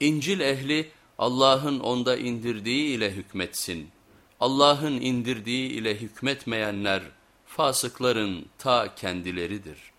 İncil ehli Allah'ın onda indirdiği ile hükmetsin. Allah'ın indirdiği ile hükmetmeyenler fasıkların ta kendileridir.''